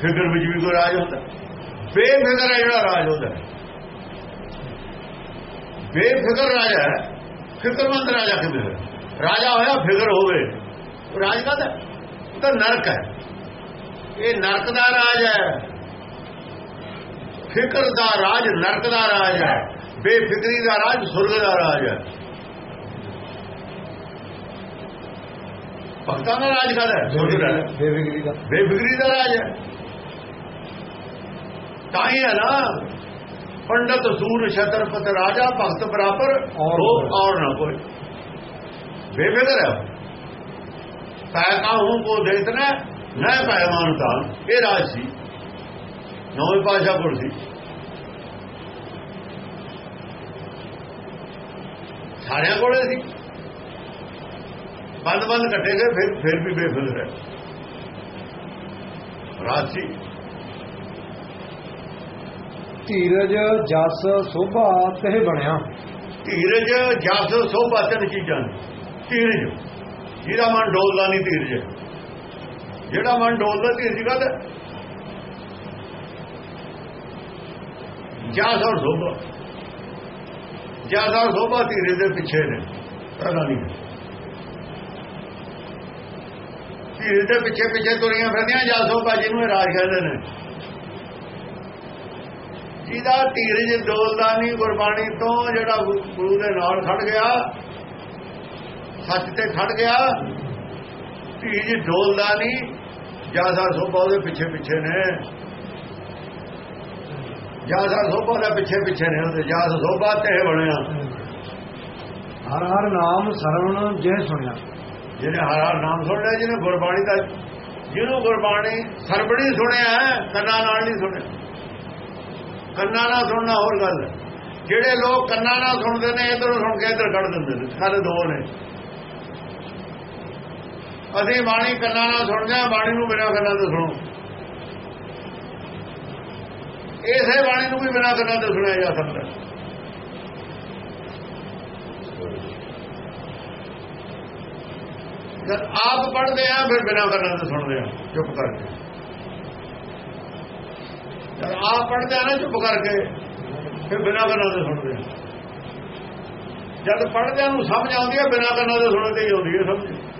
ਫਿਕਰ ਵਿੱਚ ਵੀ ਕੋਈ ਰਾਜ ਹੁੰਦਾ। ਬੇਫਿਕਰ ਹੈ ਜਿਹੜਾ ਰਾਜ ਹੁੰਦਾ। ਬੇਫਿਕਰ ਰਾਜਾ ਹੈ, ਫਿਕਰਮੰਦ ਰਾਜਾ ਕਿਵੇਂ ਹੋਇਆ ਰਾਜਾ ਹੋਇਆ ਫਿਕਰ ਹੋਵੇ ਰਾਜ ਕਾਹਦਾ ਉਹ ਤਾਂ ਨਰਕ ਹੈ। ਇਹ ਨਰਕ ਦਾ ਰਾਜ ਹੈ। ਫਿਕਰ ਦਾ ਰਾਜ ਨਰਕ ਦਾ ਰਾਜ ਹੈ। ਬੇਫਿਕਰੀ ਦਾ ਰਾਜ ਸੁਰਗ ਦਾ ਰਾਜ ਹੈ। ਭਗਤਾਂ ਦਾ ਰਾਜ ਕਾਹਦਾ ਹੈ ਸੁਰਗ ਦਾ। ਬੇਫਿਕਰੀ ਦਾ ਰਾਜ ਹੈ। ਤਾਂ ਹੀ ਹੈ ਨਾ ਪੰਡਤ ਸੂਰ ਛਤਰਪਤ ਰਾਜਾ ਭਗਤ ਬਰਾਬਰ ਔਰ ਹੋ ਔਰ ਨਾ ਕੋਈ। ਬੇਫਿਕਰ ਹੈ। ਪੈ ਕਾਹੂ ਕੋ ਦੇਤਨਾ ਨਾ ਪੈ ਮਾਨਤਾ ਇਹ ਰਾਜ ਸੀ। ਨੌਵੇਂ ਪਾਸ਼ਾ ਕੋਲ ਸੀ। ਸਾਰਿਆਂ ਕੋਲੇ ਸੀ। ਬੰਦ ਬੰਦ ਕੱਟੇ ਗਏ ਫਿਰ ਫਿਰ ਵੀ ਬੇਫਿਕਰ ਹੈ ਰਾਜ ਧੀਰਜ ਜਸ ਸੋਭਾ ਤਹਿ ਬਣਿਆ। ਧੀਰਜ ਜਸ ਸੋਭਾ ਤਿੰਨ ਚੀਜ਼ਾਂ। ਧੀਰਜ। ਜਿਹਦਾ ਮਨ ਡੋਲਦਾ ਨਹੀਂ ਧੀਰਜ। ਜਿਹੜਾ ਮਨ ਡੋਲਦਾ ਧੀਰਜ ਗੱਲ ਜਸ ਔਰ ਸੋਭਾ। ਜਸ ਔਰ ਸੋਭਾ ਧੀਰਜ ਦੇ ਪਿੱਛੇ ਨੇ। ਪਹਿਲਾਂ ਨਹੀਂ ਧੀਰਜ ਦੇ ਪਿੱਛੇ ਪਿੱਛੇ ਤੁਰੀਆਂ ਫਿਰਦੀਆਂ ਜਸ ਸੋਭਾ ਜਿਹਨੂੰ ਰਾਜ ਕਹਿੰਦੇ ਨੇ। ਜਿਹਦਾ ਧੀਰਜ ਡੋਲਦਾ ਨਹੀਂ ਗੁਰਬਾਣੀ ਤੋਂ ਜਿਹੜਾ ਗੁਰੂ ਦੇ ਨਾਲ ਖੜ ਗਿਆ, ਸੱਚ ਤੇ ਖੜ ਗਿਆ, ਧੀਰਜ ਡੋਲਦਾ ਨਹੀਂ ਜ਼ਿਆਦਾ ਸੋਭਾ ਉਹਦੇ ਪਿੱਛੇ ਪਿੱਛੇ ਨੇ। ਜ਼ਿਆਦਾ ਸੋਭਾ ਦੇ ਪਿੱਛੇ ਪਿੱਛੇ ਨੇ ਉਹਦੇ, ਜ਼ਿਆਦਾ ਸੋਭਾ ਤੇ ਬਣਿਆ। ਹਰ ਹਰ ਨਾਮ ਸਰਵਣ ਜੇ ਸੁਣਿਆ। ਜਿਹਨੇ ਹਰ ਨਾਮ ਸੁਣ ਲਿਆ ਜਿਹਨੇ ਗੁਰਬਾਣੀ ਦਾ ਜਿਹਨੂੰ ਗੁਰਬਾਣੀ ਸਰਬੜੀ ਸੁਣਿਆ ਕੰਨਾਂ ਨਾਲ ਨਹੀਂ ਸੁਣਿਆ। ਕੰਨਾਂ ਨਾਲ ਸੁਣਨਾ ਹੋਰ ਗੱਲ ਹੈ। ਜਿਹੜੇ ਲੋਕ ਕੰਨਾਂ ਨਾਲ ਸੁਣਦੇ ਨੇ, ਇਧਰੋਂ ਸੁਣ ਕੇ ਇਧਰ ਕੱਢ ਦਿੰਦੇ ਨੇ। ਸਾਰੇ ਦੋ ਨੇ। ਅਸੀਂ ਬਾਣੀ ਕੰਨਾਂ ਨਾਲ ਸੁਣਦੇ ਹਾਂ, ਬਾਣੀ ਨੂੰ ਬਿਨਾਂ ਕੰਨਾਂ ਤੋਂ ਸੁਣੋ। ਇਸੇ ਬਾਣੀ ਨੂੰ ਵੀ ਬਿਨਾਂ ਕੰਨਾਂ ਤੋਂ ਸੁਣਿਆ ਜਾ ਸਕਦਾ। ਜਦ ਆਪ ਪੜ੍ਹਦੇ ਆ, ਫਿਰ ਬਿਨਾਂ ਕੰਨਾਂ ਤੋਂ ਸੁਣਦੇ ਆ, ਚੁੱਪ ਕਰਕੇ। ਜਦ ਆਪ ਪੜ੍ਹਦੇ ਆ ਨਾ, ਚੁੱਪ ਕਰਕੇ, ਫਿਰ ਬਿਨਾਂ ਕੰਨਾਂ ਤੋਂ ਸੁਣਦੇ ਆ। ਜਦ ਪੜ੍ਹਦਿਆਂ ਨੂੰ ਸਮਝ ਆਉਂਦੀ ਹੈ ਬਿਨਾਂ ਕੰਨਾਂ ਤੋਂ ਸੁਣਦੇ ਹੀ ਆਉਂਦੀ ਹੈ ਸਮਝ।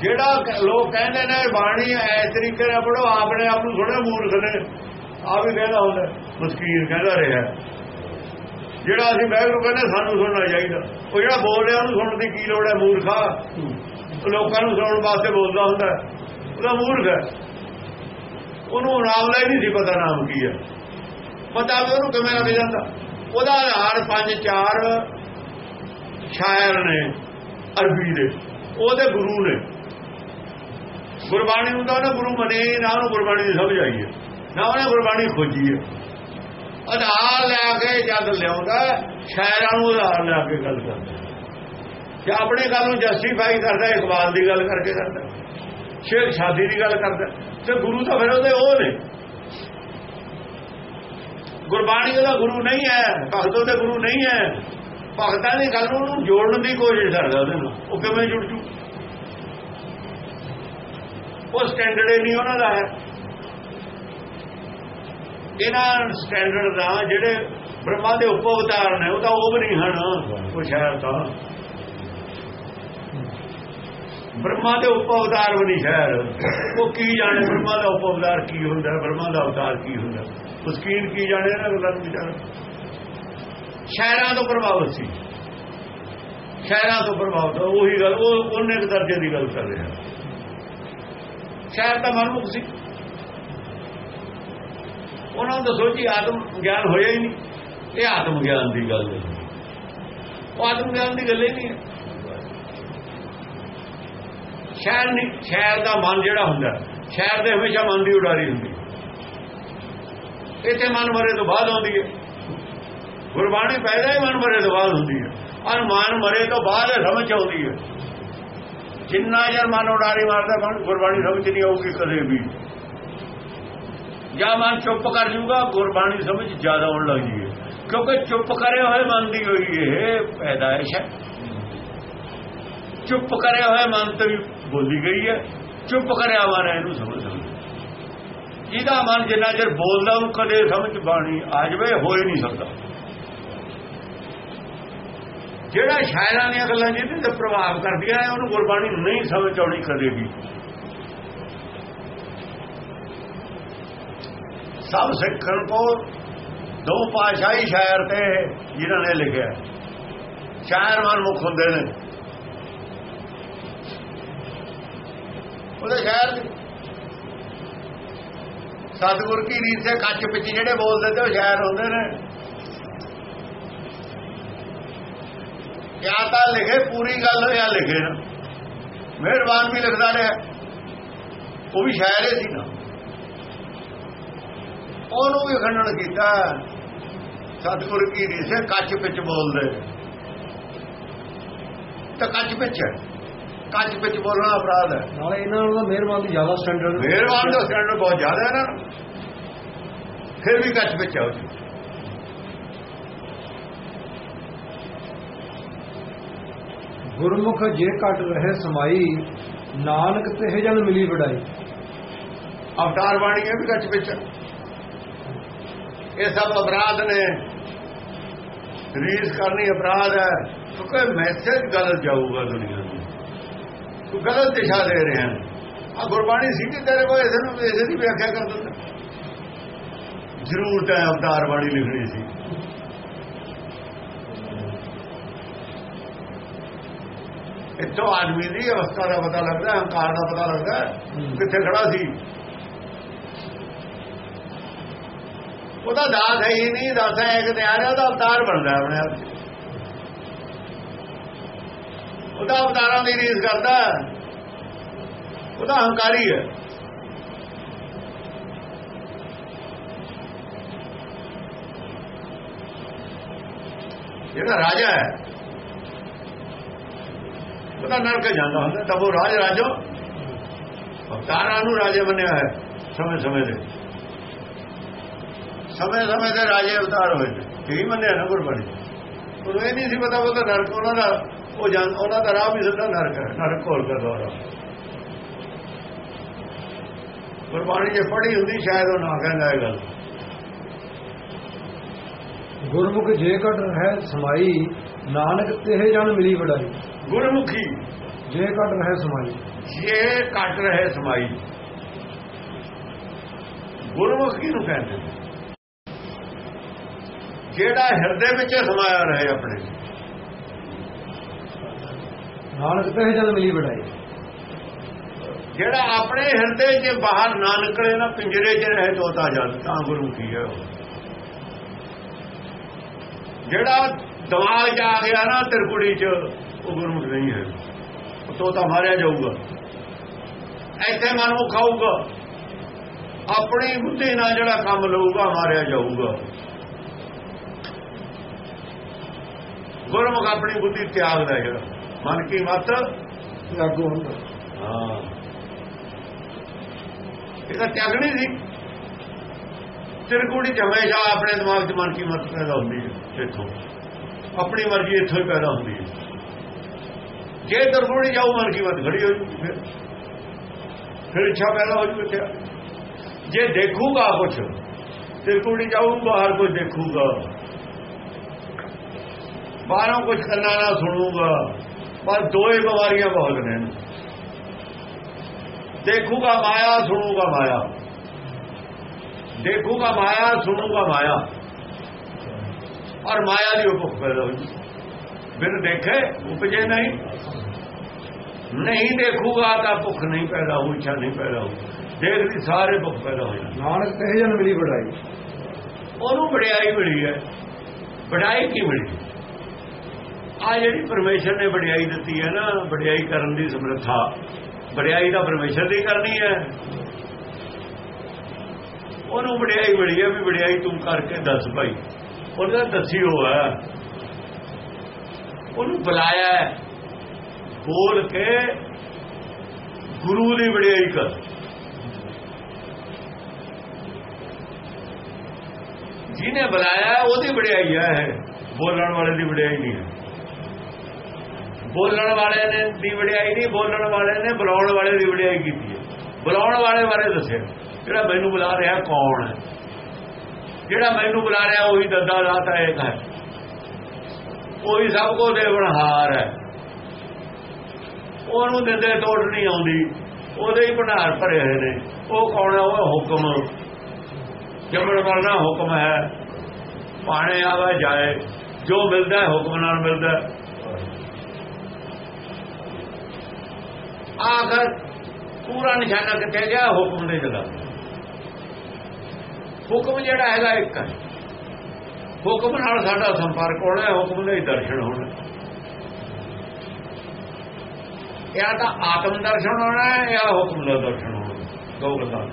ਜਿਹੜਾ ਲੋਕ ਕਹਿੰਦੇ ਨੇ, ਬਾਣੀ ਐ ਤਰੀਕੇ ਨਾਲ ਪੜੋ ਆਪਣੇ ਆਪ ਨੂੰ ਥੋੜਾ ਮੂਰਖ ਨੇ। ਆ ਵੀ ਕਹਿੰਦਾ ਹੁੰਦਾ ਮਸਕੀਰ ਕਹਿੰਦਾ ਰਿਹਾ। ਜਿਹੜਾ ਅਸੀਂ ਬੈਗਰੂ ਕਹਿੰਦੇ ਸਾਨੂੰ ਸੁਣਨਾ ਚਾਹੀਦਾ। ਉਹ ਜਿਹੜਾ ਬੋਲ ਰਿਹਾ ਉਹਨੂੰ ਸੁਣਨ ਦੀ ਕੀ ਲੋੜ ਹੈ, ਮੂਰਖਾ ਲੋਕਾਂ ਨੂੰ ਸੁਣਨ ਵਾਸਤੇ ਬੋਲਦਾ ਹੁੰਦਾ ਉਹਦਾ ਮੂਰਖ ਹੈ। ਉਹਨੂੰ ਨਾਮ ਦਾ ਹੀ ਨਹੀਂ ਸੀ ਪਤਾ ਨਾਮ ਕੀ ਹੈ। ਪਤਾ ਵੀ ਉਹਨੂੰ ਕਿਵੇਂ ਲੱਗ ਜਾਂਦਾ। ਉਹਦਾ ਆਧਾਰ ਪੰਜ ਚਾਰ ਸ਼ਾਇਰ ਨੇ, ਅਰਬੀ ਦੇ। ਉਹਦੇ ਗੁਰੂ ਨੇ। ਗੁਰਬਾਣੀ ਨੂੰ ਤਾਂ ਉਹਨੇ ਗੁਰੂ ਮੰਨੇ ਨਾ ਉਹਨੂੰ ਗੁਰਬਾਣੀ ਦੀ ਸਮਝ ਆਈ ਹੈ। ਨਾ ਉਹਨੇ ਗੁਰਬਾਣੀ ਖੋਜੀ ਹੈ। ਆਧਾਰ ਲੈ ਕੇ ਜਦ ਲਿਆਉਂਦਾ, ਸ਼ਾਇਰਾਂ ਨੂੰ ਆਧਾਰ ਲਿਆ ਕੇ ਗੱਲ ਕਰਦਾ। ਜਾਂ ਆਪਣੇ ਗੱਲ ਨੂੰ ਜਸਟੀਫਾਈ ਕਰਦਾ, ਇਕਬਾਲ ਦੀ ਗੱਲ ਕਰਕੇ ਕਰਦਾ। ਸ਼ੇਖ ਸ਼ਾਦੀ ਦੀ ਗੱਲ ਕਰਦਾ, ਤੇ ਗੁਰੂ ਤਾਂ ਫਿਰ ਉਹਦੇ ਉਹ ਨੇ। ਗੁਰਬਾਣੀ ਦਾ ਗੁਰੂ ਨਹੀਂ ਹੈ, ਭਗਤ ਉਹਦੇ ਗੁਰੂ ਨਹੀਂ ਹੈ। ਭਗਤਾਂ ਦੀ ਗੱਲ ਨੂੰ ਉਹਨੂੰ ਜੋੜਨ ਦੀ ਕੋਸ਼ਿਸ਼ ਕਰਦਾ ਉਹਦੇ ਨਾਲ। ਉਹ ਕਿਵੇਂ ਜੁੜ ਜੂ? ਉਹ ਸਟੈਂਡਰਡ ਹੀ ਨਹੀਂ ਉਹਨਾਂ ਦਾ ਹੈ। ਇਹਨਾਂ ਸਟੈਂਡਰਡ ਦਾ ਜਿਹੜੇ ਬ੍ਰਹਮਾ ਦੇ ਉਪ ਅਵਤਾਰ ਨੇ, ਉਹ ਤਾਂ ਉਹ ਵੀ ਨਹੀਂ ਹਨ। ਉਹ ਸ਼ਾਇਦ ਤਾਂ। ਬ੍ਰਹਮਾ ਦੇ ਉਪ ਅਵਤਾਰ ਵੀ ਨਹੀਂ ਸ਼ਾਇਦ ਉਹ ਕੀ ਜਾਣੇ ਬ੍ਰਹਮਾ ਦਾ ਉਪ ਅਵਤਾਰ ਕੀ ਹੁੰਦਾ, ਬ੍ਰਹਮਾ ਦਾ ਅਵਤਾਰ ਕੀ ਹੁੰਦਾ? ਮਸਕੀਨ ਕੀ ਜਾਣੇ ਨਾ ਗੱਲਾਂ ਨੂੰ ਵਿਚਾਰ? ਸ਼ਾਇਰਾਂ ਤੋਂ ਪ੍ਰਭਾਵਿਤ ਸੀ। ਸ਼ਾਇਰਾਂ ਤੋਂ ਪ੍ਰਭਾਵਿਤ, ਉਹੀ ਗੱਲ, ਉਹ ਉਹਨੇ ਇੱਕ ਦਰਜੇ ਦੀ ਗੱਲ ਕਰ ਰਿਹਾ। ਸ਼ਾਇਰ ਤਾਂ ਮਨਮੁਖ ਸੀ। ਉਹਨਾਂ ਨੂੰ ਦੱਸੋ ਜੀ, ਆਤਮ ਗਿਆਨ ਹੋਇਆ ਹੀ ਨਹੀਂ। ਇਹ ਆਤਮ ਗਿਆਨ ਦੀ ਗੱਲ ਹੈ। ਉਹ ਆਤਮ ਗਿਆਨ ਦੀ ਗੱਲ ਹੀ ਨਹੀਂ ਹੈ। ਸ਼ਹਿਰ ਨਹੀਂ, ਸ਼ਹਿਰ ਦਾ ਮਨ ਜਿਹੜਾ ਹੁੰਦਾ, ਸ਼ਹਿਰ ਦੇ ਹਮੇਸ਼ਾ ਮਨ ਦੀ ਉਡਾਰੀ ਹੁੰਦੀ ਇੱਥੇ ਮਨ ਮਰੇ ਤੋਂ ਬਾਅਦ ਆਉਂਦੀ ਹੈ। ਗੁਰਬਾਣੀ ਪੈਦਾ ਹੀ ਮਨ ਮਰੇ ਤੋਂ ਬਾਅਦ ਹੁੰਦੀ ਹੈ। ਔਰ ਮਨ ਮਰੇ ਤੋਂ ਬਾਅਦ ਇਹ ਸਮਝ ਆਉਂਦੀ ਹੈ। ਜਿੰਨਾ ਜਰ ਮਨ ਉਡਾਰੀ ਮਾਰਦਾ, ਗੁਰਬਾਣੀ ਸਮਝ ਨਹੀਂ ਆਊਗੀ ਕਦੇ ਵੀ। ਜਾਂ ਮਨ ਚੁੱਪ ਕਰ ਜੂਗਾ, ਗੁਰਬਾਣੀ ਸਮਝ ਜ਼ਿਆਦਾ ਆਉਣ ਲੱਗ ਜੀਏ ਕਿਉਂਕਿ ਚੁੱਪ ਕਰੇ ਹੋਏ ਮਨ ਦੀ ਹੋਈ ਇਹ ਪੈਦਾਇਸ਼ ਹੈ। ਚੁੱਪ ਕਰੇ ਹੋਏ ਮਨ ਤੇ ਵੀ ਬੋਲੀ ਗਈ ਹੈ। ਚੁੱਪ ਕਰਿਆ ਮਨ ਇਹਨੂੰ ਸਮਝ ਸਮਝ ਜਿਹਦਾ ਮਨ ਜਿੰਨਾ ਚਿਰ ਬੋਲਦਾ ਉਹ ਕਦੇ ਸਮਝ ਬਾਣੀ ਆ ਜਾਵੇ, ਹੋ ਹੀ ਨਹੀਂ ਸਕਦਾ। ਜਿਹੜਾ ਸ਼ਾਇਰਾਂ ਦੀਆਂ ਗੱਲਾਂ ਜਿਹਦੇ ਤੇ ਪ੍ਰਭਾਵ ਕਰਦੀਆਂ ਉਹਨੂੰ ਗੁਰਬਾਣੀ ਨਹੀਂ ਸਮਝ ਆਉਣੀ ਕਦੇ ਵੀ। ਸਭ ਸਿੱਖਣ ਕੋ ਦੋ ਪਾਸ਼ਾਹੀ ਸ਼ਾਇਰ ਤੇ ਜਿਨ੍ਹਾਂ ਨੇ ਲਿਖਿਆ। ਸ਼ਾਇਰ ਮਨਮੁਖ ਹੁੰਦੇ ਨੇ। ਉਹਦੇ ਸ਼ਾਇਰ ਨੇ। ਸਤਿਗੁਰ ਕੀ ਰੀਤ ਸੇ ਕੱਚ ਵਿੱਚ ਜਿਹੜੇ ਬੋਲਦੇ ਤੇ ਉਹ ਸ਼ਾਇਰ ਹੁੰਦੇ ਨੇ। ਕਿਆ ਤਾਂ ਲਿਖੇ, ਪੂਰੀ ਗੱਲ ਹੋਇਆ ਲਿਖੇ ਨਾ। ਮਿਹਰਬਾਨ ਵੀ ਲਿਖਦਾ ਰਿਹਾ। ਉਹ ਵੀ ਸ਼ਾਇਰ ਹੀ ਸੀ ਨਾ। ਉਹਨੂੰ ਵੀ ਖੰਡਨ ਕੀਤਾ। ਸਤਿਗੁਰ ਕੀ ਰੀਤ ਸੇ ਕੱਚ ਵਿੱਚ ਬੋਲਦੇ। ਤਾਂ ਕੱਚ ਵਿੱਚ ਹੈ। ਕੱਚ ਵਿੱਚ ਬੋਲਣਾ ਅਪਰਾਧ ਹੈ। ਨਾਲੇ ਇਹਨਾਂ ਨੂੰ ਤਾਂ ਮਿਹਰਬਾਨ ਦੀ ਜ਼ਿਆਦਾ ਸਟੈਂਡਰਡ ਮਿਹਰਬਾਨ ਦਾ ਸਟੈਂਡਰਡ ਬਹੁਤ ਜ਼ਿਆਦਾ ਹੈ ਨਾ। ਫਿਰ ਵੀ ਕੱਚ ਵਿੱਚ ਆਉ ਜੀ। ਗੁਰਮੁਖ ਜੇ ਘਟ ਰਹੇ ਸਮਾਈ ਨਾਨਕ ਤੇ ਜਨ ਮਿਲੀ ਵਡਾਈ। ਅਵਤਾਰ ਬਾਣੀ ਇਹ ਵੀ ਕੱਚ ਵਿੱਚ ਹੈ। ਇਹ ਸਭ ਅਪਰਾਧ ਨੇ। ਰੀਸ ਕਰਨੀ ਅਪਰਾਧ ਹੈ। ਕਿਉਂਕਿ ਮੈਸੇਜ ਗਲਤ ਜਾਊਗਾ ਦੁਨੀਆ ਨੂੰ। ਤੂੰ ਗਲਤ ਦਿਸ਼ਾ ਦੇ ਰਿਹਾ ਆ ਗੁਰਬਾਣੀ ਸੀ ਤੇਰੇ ਕੋਲ ਇਸ ਨੂੰ ਇਸੇ ਦੀ ਵਿਆਖਿਆ ਕਰ ਦਿੰਦਾ। ਜ਼ਰੂਰ ਤਾਂ ਅਵਤਾਰ ਬਾਣੀ ਲਿਖਣੀ ਸੀ। ਇੱਥੋਂ ਆਦਮੀ ਦੀ ਅਵਸਥਾ ਦਾ ਪਤਾ ਲੱਗਦਾ, ਹੰਕਾਰ ਦਾ ਪਤਾ ਲੱਗਦਾ, ਕਿੱਥੇ ਖੜਾ ਸੀ। ਉਹਦਾ ਦਾਸ ਹੈ ਹੀ ਨਹੀਂ, ਦਾਸ ਹੈ ਕਿ ਤੇ ਆ ਰਿਹਾ ਉਹਦਾ ਅਵਤਾਰ ਬਣਦਾ ਆਪਣੇ ਆਪ। ਉਹਦਾ ਅਵਤਾਰਾਂ ਦੀ ਰੀਸ ਕਰਦਾ ਉਹਦਾ ਹੰਕਾਰੀ ਹੈ। ਜਿਹੜਾ ਰਾਜਾ ਹੈ, ਉਹਦਾ ਨਰਕ ਜਾਂਦਾ ਹੁੰਦਾ, ਤਾਂ ਉਹ ਰਾਜ ਰਾਜੋ ਅਵਤਾਰਾਂ ਨੂੰ ਰਾਜੇ ਬਣਿਆ ਹੈ ਸਮੇਂ ਸਮੇਂ ਦੇ। ਸਮੇਂ ਸਮੇਂ ਦੇ ਰਾਜੇ ਅਵਤਾਰ ਹੋਏ ਨੇ। ਇਹੀ ਮੰਨਿਆ ਨਾ ਗੁਰਬਾਣੀ। ਉਹਨੂੰ ਇਹ ਨਹੀਂ ਸੀ ਪਤਾ ਉਹ ਤਾਂ ਨਰਕ ਉਹਨਾਂ ਦਾ ਉਹ ਜਾਂ ਉਹਨਾਂ ਦਾ ਰਾਹ ਵੀ ਸਿੱਧਾ ਨਰਕ ਹੈ ਨਰਕ ਕੋਲ ਦਾ ਦੌਰਾ ਗੁਰਬਾਣੀ ਜੇ ਪੜ੍ਹੀ ਹੁੰਦੀ ਸ਼ਾਇਦ ਉਹ ਨਾ ਕਹਿੰਦਾ ਇਹ ਗੱਲ। ਗੁਰਮੁਖ ਜੇ ਘਟ ਰਹੇ ਸਮਾਈ ਨਾਨਕ ਤੇ ਜਨ ਮਿਲੀ ਵਡਾਈ। ਗੁਰਮੁਖੀ। ਜੇ ਘਟ ਰਹੇ ਸਮਾਈ। ਜੇ ਕੱਟ ਰਹੇ ਸਮਾਈ। ਗੁਰਮੁਖੀ ਨੂੰ ਕਹਿੰਦੇ ਨੇ। ਜਿਹੜਾ ਹਿਰਦੇ ਵਿੱਚ ਸਮਾਇਆ ਰਹੇ ਆਪਣੇ। ਨਾਨਕ ਤੇ ਜਨ ਮਿਲੀ ਵਡਾਈ। ਜਿਹੜਾ ਆਪਣੇ ਹਿਰਦੇ 'ਚ ਬਾਹਰ ਨਾ ਨਿਕਲੇ ਨਾ ਪਿੰਜਰੇ 'ਚ ਰਹੇ ਤੋਤਾ ਜਨ ਤਾਂ ਗੁਰਮੁਖੀ ਹੈ ਉਹ। ਜਿਹੜਾ ਦਿਮਾਗ 'ਚ ਆ ਗਿਆ ਨਾ ਤਿਰਕੁੜੀ 'ਚ ਉਹ ਗੁਰਮੁਖ ਨਹੀਂ ਹੈ। ਉਹ ਤੋਤਾ ਮਾਰਿਆ ਜਾਊਗਾ। ਇੱਥੇ ਮਨਮੁਖ ਆਊਗਾ ਆਪਣੀ ਬੁੱਧੀ ਨਾਲ ਜਿਹੜਾ ਕੰਮ ਲਊਗਾ ਮਾਰਿਆ ਜਾਊਗਾ। ਗੁਰਮੁਖ ਆਪਣੀ ਬੁੱਧੀ ਤਿਆਗਦਾ ਜਿਹੜਾ ਮਨ ਕੀ ਮਤ? ਲਾਗੂ ਹੁੰਦਾ। ਹਾਂ। ਇਹਦਾ ਤਿਆਗਣੀ ਸੀ। ਤਿਰਕੁੜੀ ਹਮੇਸ਼ਾ ਆਪਣੇ ਦਿਮਾਗ 'ਚ ਮਨ ਕੀ ਮਤ ਪੈਦਾ ਹੁੰਦੀ ਹੈ ਇੱਥੋਂ। ਆਪਣੀ ਮਰਜ਼ੀ ਇੱਥੋਂ ਹੀ ਪੈਦਾ ਹੁੰਦੀ ਹੈ। ਜੇ ਤਿਰਕੁੜੀ ਜਾਊ ਮਨ ਕੀ ਮਤ ਖੜੀ ਹੋ ਜੂ ਫਿਰ। ਫਿਰ ਇੱਛਾ ਪੈਦਾ ਹੋ ਜੂ ਇੱਥੇ। ਜੇ ਦੇਖੂਗਾ ਕੁਝ ਤਿਰਕੁੜੀ ਜਾਊ ਬਾਹਰ ਕੁਝ ਦੇਖੂਗਾ। ਬਾਹਰੋਂ ਕੁਝ ਕੰਨਾਂ ਨਾਲ ਸੁਣੂਗਾ ਪਰ ਦੋਏ ਬਿਮਾਰੀਆਂ ਬਹੁਤ ਨੇ। ਦੇਖੂਗਾ ਮਾਇਆ ਸੁਣੂਗਾ ਮਾਇਆ। ਦੇਖੂਗਾ ਮਾਇਆ ਸੁਣੂਗਾ ਮਾਇਆ। ਔਰ ਮਾਇਆ ਦੀ ਉਪਕ ਪੈਦਾ ਹੋਈ ਬਿਨ ਦੇਖੇ ਉਪਜੇ ਨਹੀਂ। ਨਹੀਂ ਦੇਖੂਗਾ ਤਾਂ ਭੁੱਖ ਨਹੀਂ ਪੈਦਾ ਹੋਈ ਇੱਛਾ ਨਹੀਂ ਪੈਦਾ ਹੋਈ। ਦੇਖਦੀ ਸਾਰੇ ਭੁੱਖ ਪੈਦਾ ਹੋ ਜਾਂਦੀ ਨਾਨਕ ਤੇ ਜਨ ਮਿਲੀ ਵਡਾਈ? ਉਹਨੂੰ ਵਡਿਆਈ ਮਿਲੀ ਹੈ। ਵਡਾਈ ਕੀ ਮਿਲੀ? ਆ ਜਿਹੜੀ ਪਰਮੇਸ਼ਰ ਨੇ ਵਡਿਆਈ ਦਿੱਤੀ ਹੈ ਨਾ, ਵਡਿਆਈ ਕਰਨ ਦੀ ਸਮਰੱਥਾ, ਵਡਿਆਈ ਦਾ ਪਰਮੇਸ਼ਰ ਦੀ ਕਰਨੀ ਹੈ। ਉਹਨੂੰ ਵਡਿਆਈ ਮਿਲੀ ਹੈ ਵੀ ਵਡਿਆਈ ਤੂੰ ਕਰਕੇ ਦੱਸ ਭਾਈ। ਉਹਨੇ ਦੱਸੀ ਹੋਇਆ ਉਹਨੂੰ ਬੁਲਾਇਆ ਬੋਲ ਕੇ ਗੁਰੂ ਦੀ ਵਡਿਆਈ ਕਰ। ਜਿਹਨੇ ਬੁਲਾਇਆ, ਉਹਦੀ ਵਡਿਆਈ ਹੈ ਇਹ। ਬੋਲਣ ਵਾਲੇ ਦੀ ਵਡਿਆਈ ਨਹੀਂ ਹੈ। ਬੋਲਣ ਵਾਲੇ ਨੇ ਦੀ ਵਡਿਆਈ ਨਹੀਂ, ਬੋਲਣ ਵਾਲੇ ਨੇ ਬੁਲਾਉਣ ਵਾਲੇ ਦੀ ਵਡਿਆਈ ਕੀਤੀ ਹੈ। ਬੁਲਾਉਣ ਵਾਲੇ ਬਾਰੇ ਦੱਸਿਆ। ਜਿਹੜਾ ਮੈਨੂੰ ਬੁਲਾ ਰਿਹਾ ਕੌਣ ਹੈ? ਜਿਹੜਾ ਮੈਨੂੰ ਬੁਲਾ ਰਿਹਾ ਉਹੀ ਦੱਦਾ ਰਾਤ ਹੈ ਹੈ। ਉਹੀ ਸਭ ਕੋ ਦੇਵਨਹਾਰ ਹੈ। ਉਹਨੂੰ ਦਿੰਦੇ ਤੋੜ ਨਹੀਂ ਆਉਂਦੀ। ਉਹਦੇ ਹੀ ਭੰਡਾਰ ਭਰੇ ਹੋਏ ਨੇ। ਉਹ ਕੌਣ ਹੈ? ਉਹ ਹੁਕਮ ਜਮਣ ਵਾਲਾ ਹੁਕਮ ਹੈ। ਪਾਣੇ ਆਵੇ ਜਾਏ। ਜੋ ਮਿਲਦਾ ਹੁਕਮ ਨਾਲ ਮਿਲਦਾ ਹੈ। ਆਖਰ ਪੂਰਾ ਨਿਸ਼ਾਨਾ ਕਿੱਥੇ ਗਿਆ? ਹੁਕਮ ਦੇ ਜਗ੍ਹਾ ਹੁਕਮ ਜਿਹੜਾ ਹੈਗਾ ਇੱਕ ਹੈ। ਹੁਕਮ ਨਾਲ ਸਾਡਾ ਸੰਪਰਕ ਹੋਣਾ ਹੁਕਮ ਦੇ ਦਰਸ਼ਨ ਹੋਣਾ। ਇਹ ਤਾਂ ਆਤਮ ਦਰਸ਼ਨ ਹੋਣਾ ਹੈ ਜਾਂ ਹੁਕਮ ਦਾ ਦਰਸ਼ਨ ਹੋਣਾ। ਦੋ ਗੱਲਾਂ।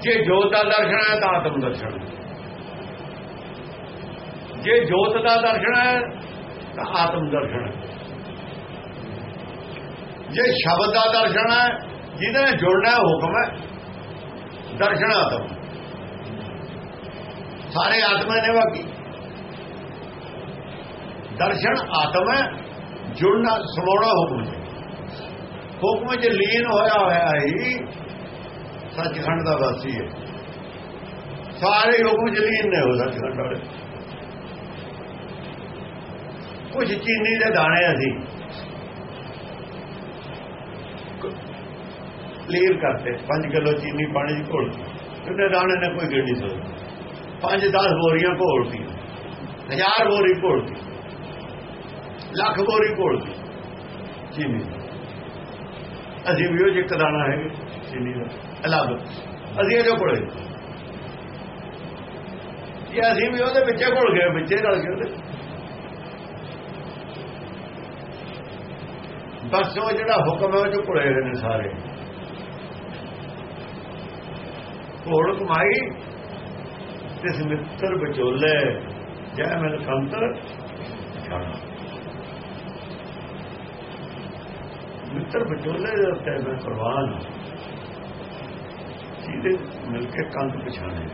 ਜੇ ਜੋਤ ਦਾ ਦਰਸ਼ਨ ਹੈ ਤਾਂ ਆਤਮ ਦਰਸ਼ਨ। ਜੇ ਜੋਤ ਦਾ ਦਰਸ਼ਨ ਹੈ ਤਾਂ ਆਤਮ ਦਰਸ਼ਨ ਹੈ। ਜੇ ਸ਼ਬਦ ਦਾ ਦਰਸ਼ਨ ਹੈ, ਜਿਹਦੇ ਨਾਲ ਜੁੜਨਾ ਹੁਕਮ ਹੈ। ਦਰਸ਼ਨ ਆਤਮ ਸਾਰੇ ਆਤਮਾ ਨੇ ਬਾਕੀ। ਦਰਸ਼ਨ ਆਤਮ ਹੈ, ਜੁੜਨਾ ਸੁਣਾਉਣਾ ਹੁਕਮ ਹੈ। ਹੁਕਮ ਚ ਲੀਨ ਹੋਇਆ ਹੋਇਆ ਹੀ ਸੱਚਖੰਡ ਦਾ ਵਾਸੀ ਹੈ। ਸਾਰੇ ਹੁਕਮ ਚ ਲੀਨ ਨੇ ਹੋ ਸੱਚਖੰਡ ਵਾਲੇ। ਕੁਝ ਚੀਨੀ ਦੇ ਦਾਣੇ ਅਸੀਂ ਲੀਰ ਕਰਤੇ। 5 ਕਿਲੋ ਚੀਨੀ ਪਾਣੀ ਚ ਘੋਲ ਕਿੰਨੇ ਦਾਣੇ ਨੇ ਕੋਈ ਗਿਣ ਨਹੀਂ। ਸਕਦਾ 5-10 ਬੋਰੀਆਂ ਘੋਲਤੀ ਹਜ਼ਾਰ ਬੋਰੀ ਘੋਲਤੀ ਲੱਖ ਬੋਰੀ ਘੋਲਤੀ ਚੀਨੀ ਅਸੀਂ ਵੀ ਉਹ ਇੱਕ ਦਾਣਾ ਹੈ ਚੀਨੀ ਦਾ। ਅਲੱਗ। ਅਸੀਂ ਇਹਦੇ ਕੋਲੇ। ਇਹ ਅਸੀਂ ਵੀ ਉਹਦੇ ਵਿੱਚੇ ਘੁਲ ਗਏ, ਵਿੱਚੇ ਰਲ ਗਏ ਉਹਦੇ। ਬਸ ਉਹ ਜਿਹੜਾ ਹੁਕਮ ਹੈ, ਉਹ ਚ ਘੁਲੇ ਹੋਏ ਨੇ ਸਾਰੇ। ਘੋੜ ਕਮਾਈ ਤਿਸ ਮਿੱਤਰ ਬਚੋਲੇ ਜੈ ਮਨ ਕੰਤਰ ਛਾਣਾ ਮਿੱਤਰ ਬਚੋਲੇ ਦੇ ਉੱਤੇ ਮੈਂ ਪ੍ਰਵਾਨ ਜਿਹਦੇ ਮਿਲ ਕੇ ਕੰਤ ਪਛਾਣੇ।